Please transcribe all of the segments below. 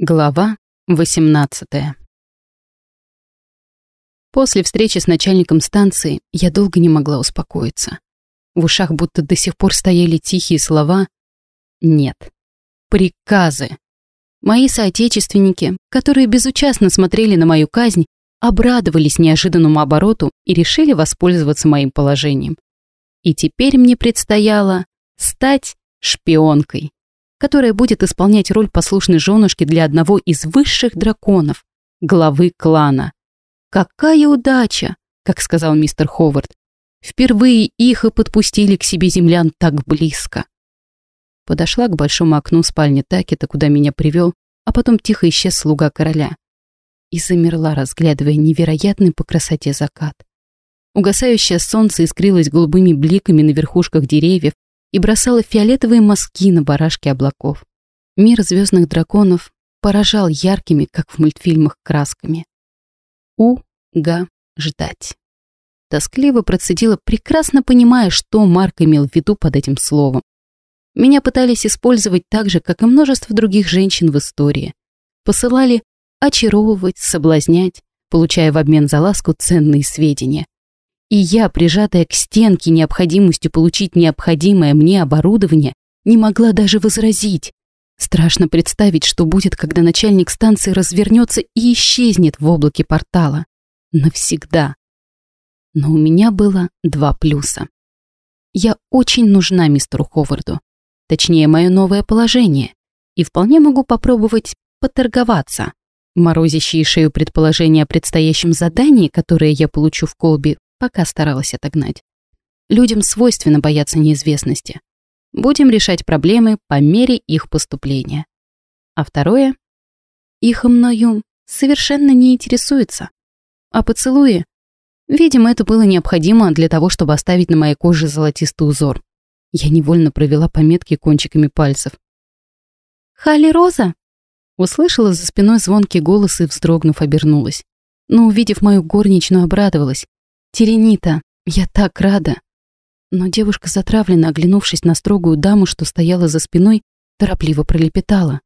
Глава 18 После встречи с начальником станции я долго не могла успокоиться. В ушах будто до сих пор стояли тихие слова «нет». Приказы. Мои соотечественники, которые безучастно смотрели на мою казнь, обрадовались неожиданному обороту и решили воспользоваться моим положением. И теперь мне предстояло стать шпионкой которая будет исполнять роль послушной женушки для одного из высших драконов, главы клана. «Какая удача!» как сказал мистер Ховард. Впервые их и подпустили к себе землян так близко. Подошла к большому окну спальни Такета, куда меня привел, а потом тихо исчез слуга короля. И замерла, разглядывая невероятный по красоте закат. Угасающее солнце искрилось голубыми бликами на верхушках деревьев, и бросала фиолетовые мазки на барашки облаков. Мир звездных драконов поражал яркими, как в мультфильмах, красками. У-га ждать. Тоскливо процедила, прекрасно понимая, что Марк имел в виду под этим словом. Меня пытались использовать так же, как и множество других женщин в истории. Посылали очаровывать, соблазнять, получая в обмен за ласку ценные сведения. И я, прижатая к стенке необходимостью получить необходимое мне оборудование, не могла даже возразить. Страшно представить, что будет, когда начальник станции развернется и исчезнет в облаке портала. Навсегда. Но у меня было два плюса. Я очень нужна мистеру Ховарду. Точнее, мое новое положение. И вполне могу попробовать поторговаться. Морозящие шею предположения о предстоящем задании, которое я получу в колбе, пока старалась отогнать. Людям свойственно бояться неизвестности. Будем решать проблемы по мере их поступления. А второе? Их мною совершенно не интересуется. А поцелуи? Видимо, это было необходимо для того, чтобы оставить на моей коже золотистый узор. Я невольно провела пометки кончиками пальцев. «Халли Роза!» Услышала за спиной звонкий голос и, вздрогнув, обернулась. Но, увидев мою горничную, обрадовалась. Теренита, я так рада. Но девушка, затравленно оглянувшись на строгую даму, что стояла за спиной, торопливо пролепетала.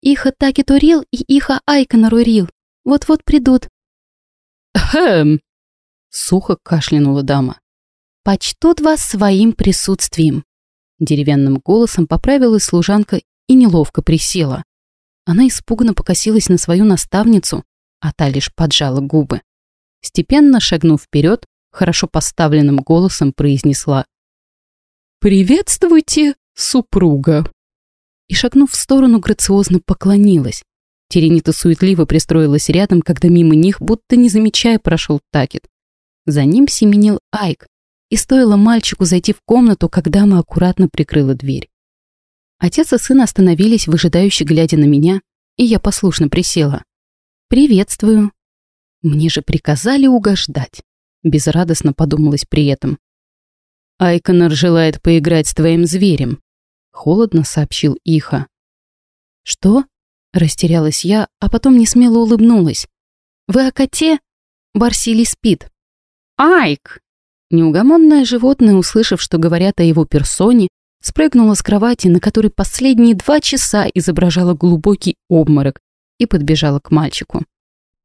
«Иха таки турил и иха айкана рурил. Вот-вот придут». «Хэм!» — сухо кашлянула дама. «Почтут вас своим присутствием». Деревянным голосом поправилась служанка и неловко присела. Она испуганно покосилась на свою наставницу, а та лишь поджала губы. Степенно шагнув вперед, хорошо поставленным голосом произнесла «Приветствуйте, супруга!» И, шагнув в сторону, грациозно поклонилась. Теренита суетливо пристроилась рядом, когда мимо них, будто не замечая, прошел Такет. За ним семенил Айк, и стоило мальчику зайти в комнату, когда дама аккуратно прикрыла дверь. Отец и сын остановились, выжидающе глядя на меня, и я послушно присела. «Приветствую», мне же приказали угождать. Безрадостно подумалось при этом. Айконор желает поиграть с твоим зверем. Холодно сообщил Иха. Что? Растерялась я, а потом несмело улыбнулась. Вы о коте? Барсили спит. Айк! Неугомонное животное, услышав, что говорят о его персоне, спрыгнула с кровати, на которой последние два часа изображала глубокий обморок, и подбежала к мальчику.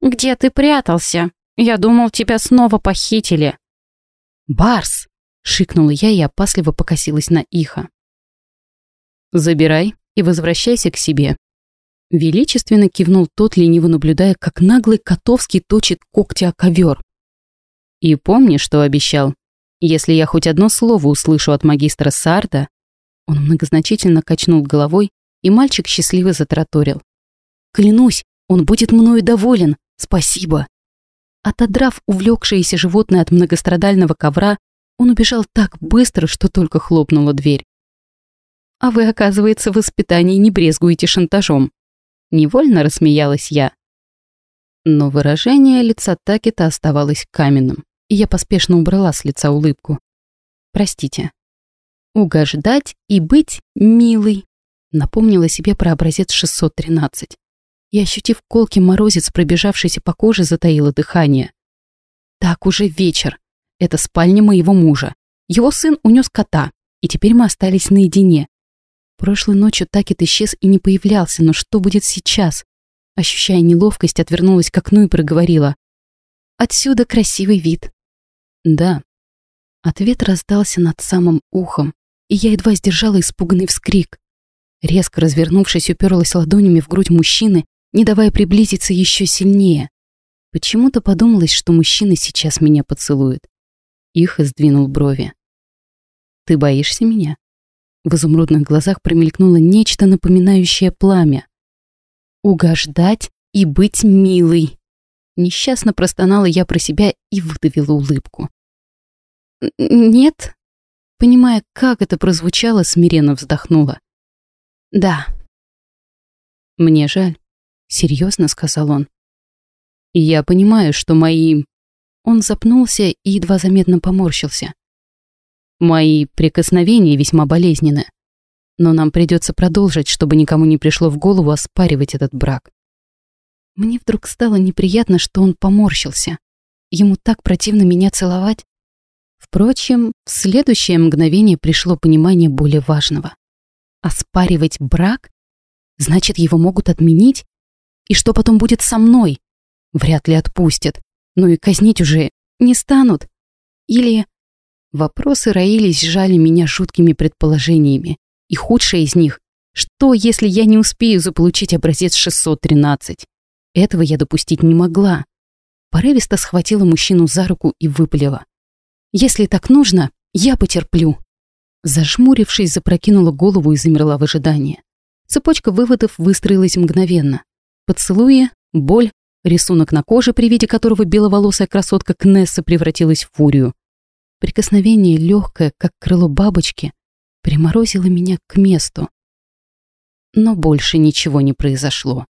«Где ты прятался? Я думал, тебя снова похитили». «Барс!» — шикнула я и опасливо покосилась на Иха. «Забирай и возвращайся к себе». Величественно кивнул тот, лениво наблюдая, как наглый Котовский точит когти о ковер. «И помни, что обещал. Если я хоть одно слово услышу от магистра Сарда...» Он многозначительно качнул головой, и мальчик счастливо затраторил. «Клянусь, он будет мною доволен. Спасибо. Отодрав увлекшееся животное от многострадального ковра, он убежал так быстро, что только хлопнула дверь. «А вы, оказывается, в воспитании не брезгуете шантажом». Невольно рассмеялась я. Но выражение лица Такета оставалось каменным, и я поспешно убрала с лица улыбку. «Простите». «Угождать и быть милой», напомнила себе про образец 613 и, ощутив колкий морозец, пробежавшийся по коже, затаило дыхание. Так уже вечер. Это спальня моего мужа. Его сын унес кота, и теперь мы остались наедине. Прошлой ночью Такет исчез и не появлялся, но что будет сейчас? ощущая неловкость, отвернулась к окну и проговорила. «Отсюда красивый вид». «Да». Ответ раздался над самым ухом, и я едва сдержала испуганный вскрик. Резко развернувшись, уперлась ладонями в грудь мужчины, не давая приблизиться еще сильнее. Почему-то подумалось, что мужчина сейчас меня поцелует. Их сдвинул брови. «Ты боишься меня?» В изумрудных глазах промелькнуло нечто напоминающее пламя. «Угождать и быть милой!» Несчастно простонала я про себя и выдавила улыбку. «Нет?» Понимая, как это прозвучало, смиренно вздохнула. «Да». «Мне жаль», — серьезно сказал он. «Я понимаю, что мои...» Он запнулся и едва заметно поморщился. Мои прикосновения весьма болезненны. Но нам придется продолжить, чтобы никому не пришло в голову оспаривать этот брак. Мне вдруг стало неприятно, что он поморщился. Ему так противно меня целовать. Впрочем, в следующее мгновение пришло понимание более важного. Оспаривать брак? Значит, его могут отменить? И что потом будет со мной? Вряд ли отпустят. Ну и казнить уже не станут. Или Вопросы роились, сжали меня жуткими предположениями. И худшее из них — что, если я не успею заполучить образец 613? Этого я допустить не могла. Порывисто схватила мужчину за руку и выпалила. «Если так нужно, я потерплю». Зажмурившись, запрокинула голову и замерла в ожидании. Цепочка выводов выстроилась мгновенно. Поцелуи, боль, рисунок на коже, при виде которого беловолосая красотка Кнесса превратилась в фурию, Прикосновение легкое, как крыло бабочки, приморозило меня к месту. Но больше ничего не произошло.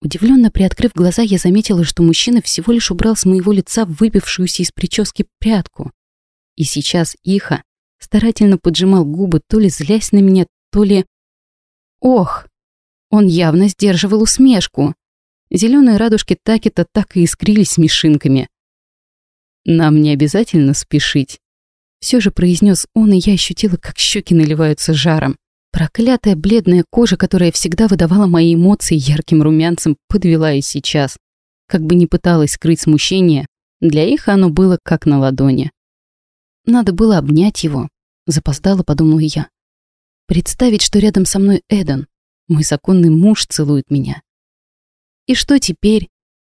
Удивленно приоткрыв глаза, я заметила, что мужчина всего лишь убрал с моего лица выбившуюся из прически прядку. И сейчас Иха старательно поджимал губы, то ли злясь на меня, то ли... Ох! Он явно сдерживал усмешку. Зеленые радужки Такета так и искрились смешинками. «Нам не обязательно спешить», — все же произнес он, и я ощутила, как щеки наливаются жаром. Проклятая бледная кожа, которая всегда выдавала мои эмоции ярким румянцем, подвела и сейчас. Как бы ни пыталась скрыть смущение, для их оно было как на ладони. Надо было обнять его, запоздала, подумала я. Представить, что рядом со мной Эден, мой законный муж целует меня. И что теперь?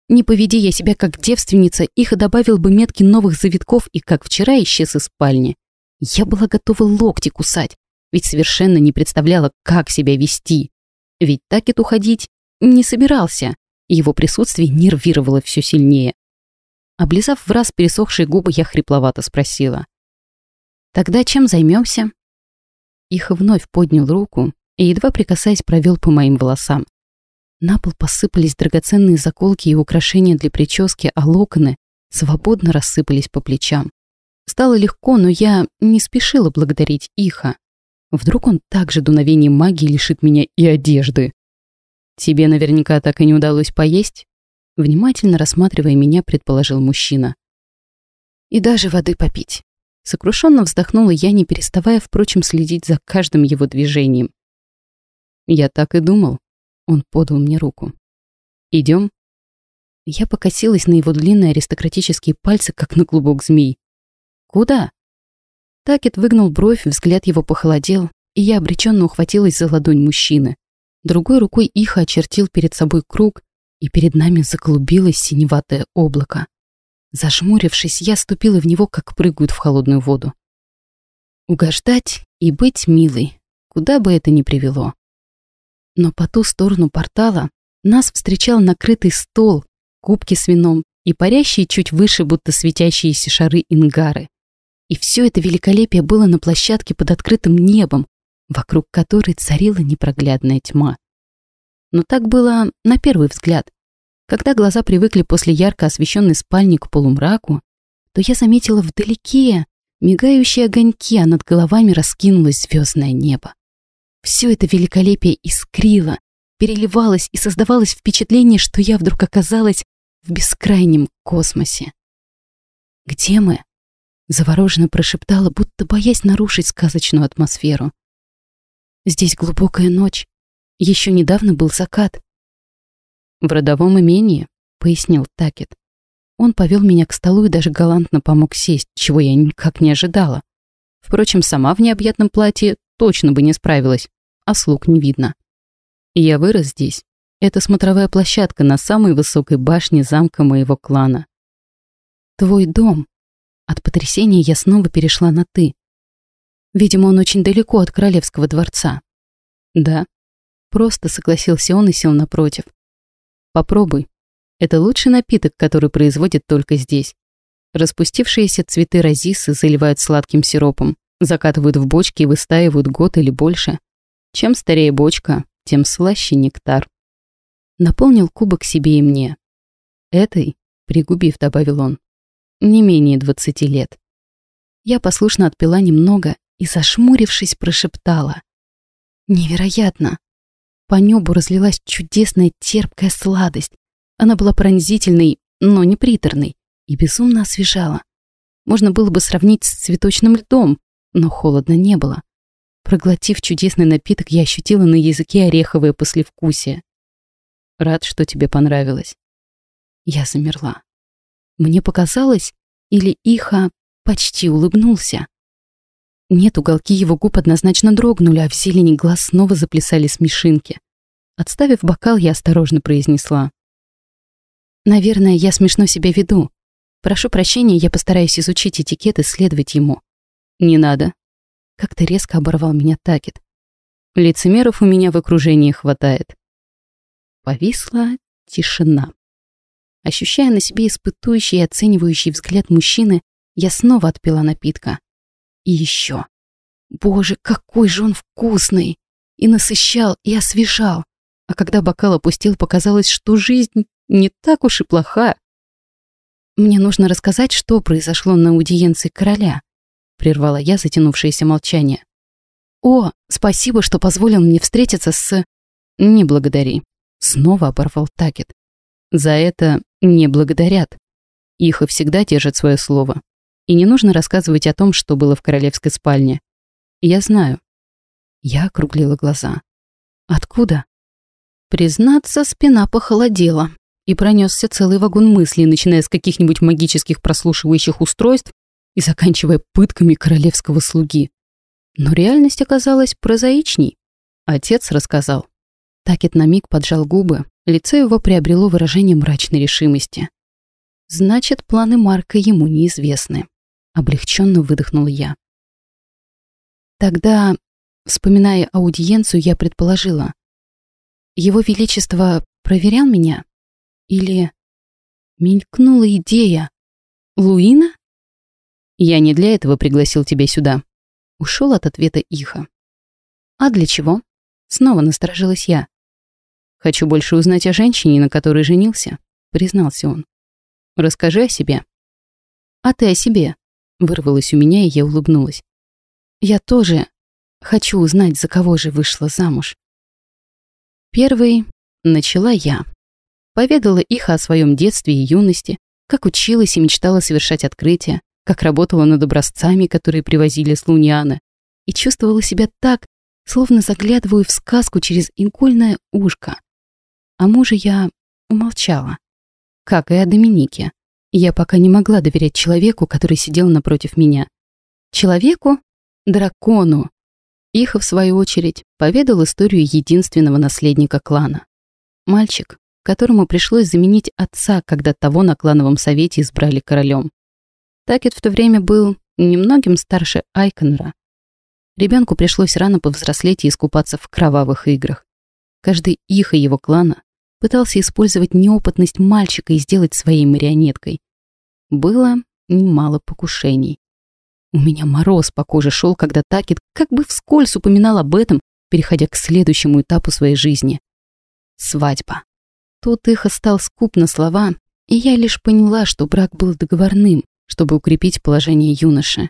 Не поведи я себя как девственница, их добавил бы метки новых завитков и как вчера исчез из спальни. Я была готова локти кусать, ведь совершенно не представляла, как себя вести. Ведь Такет уходить не собирался, его присутствие нервировало все сильнее. Облизав в раз пересохшие губы, я хрипловато спросила. «Тогда чем займемся? Их вновь поднял руку и, едва прикасаясь, провел по моим волосам. На пол посыпались драгоценные заколки и украшения для прически, а локоны свободно рассыпались по плечам. Стало легко, но я не спешила благодарить Иха. Вдруг он также дуновением магии лишит меня и одежды. «Тебе наверняка так и не удалось поесть?» Внимательно рассматривая меня, предположил мужчина. «И даже воды попить». Сокрушенно вздохнула я, не переставая, впрочем, следить за каждым его движением. «Я так и думал», он подал мне руку. Идем. Я покосилась на его длинные аристократические пальцы, как на клубок змей. Куда? Такет выгнул бровь, взгляд его похолодел, и я обреченно ухватилась за ладонь мужчины. Другой рукой Иха очертил перед собой круг, и перед нами заклубилось синеватое облако. Зажмурившись, я ступила в него, как прыгают в холодную воду. Угождать и быть милой, куда бы это ни привело. Но по ту сторону портала нас встречал накрытый стол, кубки с вином и парящие чуть выше, будто светящиеся шары ингары. И все это великолепие было на площадке под открытым небом, вокруг которой царила непроглядная тьма. Но так было на первый взгляд. Когда глаза привыкли после ярко освещенной спальни к полумраку, то я заметила вдалеке мигающие огоньки, а над головами раскинулось звездное небо. Все это великолепие искрило, переливалось и создавалось впечатление, что я вдруг оказалась в бескрайнем космосе. «Где мы?» — завороженно прошептала, будто боясь нарушить сказочную атмосферу. «Здесь глубокая ночь. Еще недавно был закат. В родовом имении, пояснил Такет. Он повел меня к столу и даже галантно помог сесть, чего я никак не ожидала. Впрочем, сама в необъятном платье точно бы не справилась, а слуг не видно. Я вырос здесь. Это смотровая площадка на самой высокой башне замка моего клана. Твой дом. От потрясения я снова перешла на «ты». Видимо, он очень далеко от королевского дворца. Да. Просто согласился он и сел напротив. Попробуй. Это лучший напиток, который производят только здесь. Распустившиеся цветы розисы заливают сладким сиропом, закатывают в бочки и выстаивают год или больше. Чем старее бочка, тем слаще нектар. Наполнил кубок себе и мне. Этой, пригубив, добавил он, не менее двадцати лет. Я послушно отпила немного и, зашмурившись, прошептала. Невероятно! По небу разлилась чудесная терпкая сладость. Она была пронзительной, но не приторной, и безумно освежала. Можно было бы сравнить с цветочным льдом, но холодно не было. Проглотив чудесный напиток, я ощутила на языке ореховое послевкусие. Рад, что тебе понравилось. Я замерла. Мне показалось, или Иха почти улыбнулся. Нет, уголки его губ однозначно дрогнули, а в зелени глаз снова заплясали смешинки. Отставив бокал, я осторожно произнесла. «Наверное, я смешно себя веду. Прошу прощения, я постараюсь изучить этикет и следовать ему». «Не надо». Как-то резко оборвал меня Такет. Лицемеров у меня в окружении хватает. Повисла тишина. Ощущая на себе испытующий и оценивающий взгляд мужчины, я снова отпила напитка. И еще. Боже, какой же он вкусный! И насыщал, и освежал. А когда бокал опустил, показалось, что жизнь не так уж и плоха. «Мне нужно рассказать, что произошло на аудиенции короля», прервала я затянувшееся молчание. «О, спасибо, что позволил мне встретиться с...» «Не благодари», Снова оборвал Такет. За это не благодарят. Их и всегда держат свое слово. И не нужно рассказывать о том, что было в королевской спальне. Я знаю. Я округлила глаза. Откуда? Признаться, спина похолодела. И пронесся целый вагон мыслей, начиная с каких-нибудь магических прослушивающих устройств и заканчивая пытками королевского слуги. Но реальность оказалась прозаичней. Отец рассказал. Такет на миг поджал губы, лицо его приобрело выражение мрачной решимости. Значит, планы Марка ему неизвестны. Облегченно выдохнула я. Тогда, вспоминая аудиенцию, я предположила. Его Величество проверял меня? Или мелькнула идея? Луина? Я не для этого пригласил тебя сюда. Ушел от ответа Иха. А для чего? Снова насторожилась я. Хочу больше узнать о женщине, на которой женился», — признался он. «Расскажи о себе». «А ты о себе?» — вырвалось у меня, и я улыбнулась. «Я тоже хочу узнать, за кого же вышла замуж». Первой начала я. Поведала их о своем детстве и юности, как училась и мечтала совершать открытия, как работала над образцами, которые привозили с Луниана, и чувствовала себя так, словно заглядываю в сказку через инкольное ушко. О муже я умолчала. Как и о Доминике. Я пока не могла доверять человеку, который сидел напротив меня. Человеку? Дракону. Их, в свою очередь, поведал историю единственного наследника клана. Мальчик, которому пришлось заменить отца, когда того на клановом совете избрали королем. Такет в то время был немногим старше Айконера. Ребенку пришлось рано повзрослеть и искупаться в кровавых играх. Каждый их и его клана пытался использовать неопытность мальчика и сделать своей марионеткой. Было немало покушений. У меня мороз по коже шел, когда Такет как бы вскользь упоминал об этом, переходя к следующему этапу своей жизни. Свадьба. Тут их стал скуп на слова, и я лишь поняла, что брак был договорным, чтобы укрепить положение юноши.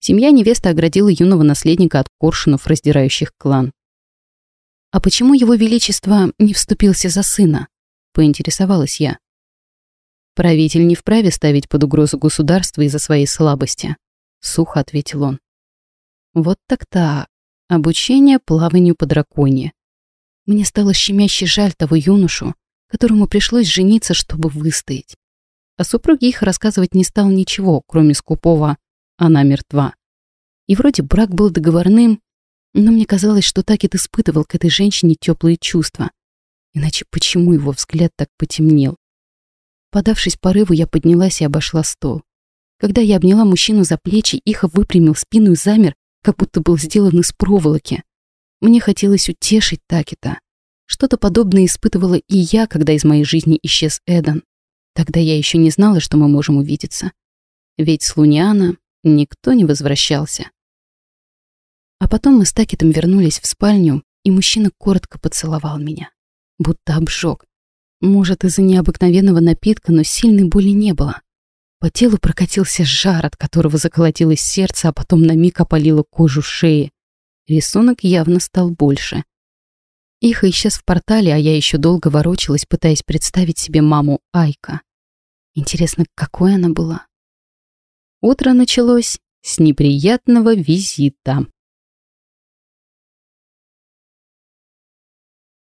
Семья невесты оградила юного наследника от коршунов, раздирающих клан. «А почему его величество не вступился за сына?» — поинтересовалась я. «Правитель не вправе ставить под угрозу государство из-за своей слабости», — сухо ответил он. «Вот так-то. Обучение плаванию по драконе. Мне стало щемяще жаль того юношу, которому пришлось жениться, чтобы выстоять. О супруге их рассказывать не стал ничего, кроме скупого «она мертва». И вроде брак был договорным, но мне казалось, что Такет испытывал к этой женщине теплые чувства. Иначе почему его взгляд так потемнел? Подавшись порыву, я поднялась и обошла стол. Когда я обняла мужчину за плечи, Иха выпрямил спину и замер, как будто был сделан из проволоки. Мне хотелось утешить Такета. Что-то подобное испытывала и я, когда из моей жизни исчез Эдан. Тогда я еще не знала, что мы можем увидеться. Ведь с Луниана никто не возвращался. А потом мы с Такетом вернулись в спальню, и мужчина коротко поцеловал меня. Будто обжег. Может, из-за необыкновенного напитка, но сильной боли не было. По телу прокатился жар, от которого заколотилось сердце, а потом на миг опалило кожу шеи. Рисунок явно стал больше. Иха исчез в портале, а я еще долго ворочалась, пытаясь представить себе маму Айка. Интересно, какой она была? Утро началось с неприятного визита.